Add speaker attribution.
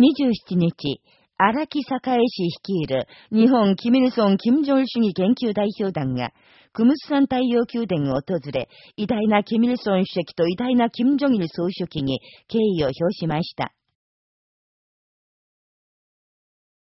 Speaker 1: 27日、荒木栄氏率いる日本キミルソン・キム・ジョン主義研究代表団が、クムスサン太陽宮殿を訪れ、偉大なキミルソン主席と偉大なキム・ジョギル総書記に敬意を表しました。